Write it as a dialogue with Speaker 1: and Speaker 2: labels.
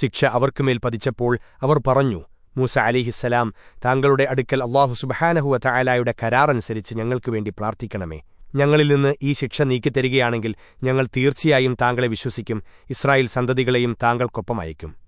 Speaker 1: ശിക്ഷ അവർക്കുമേൽ പതിച്ചപ്പോൾ അവർ പറഞ്ഞു മൂസ അലിഹിസ്സലാം താങ്കളുടെ അടുക്കൽ അള്ളാഹു സുബഹാനഹുവ തയാലായുടെ കരാറനുസരിച്ച് ഞങ്ങൾക്കു വേണ്ടി പ്രാർത്ഥിക്കണമേ. ഞങ്ങളിൽ നിന്ന് ഈ ശിക്ഷ നീക്കിത്തരികയാണെങ്കിൽ ഞങ്ങൾ തീർച്ചയായും താങ്കളെ വിശ്വസിക്കും ഇസ്രായേൽ സന്തതികളെയും താങ്കൾക്കൊപ്പം അയക്കും.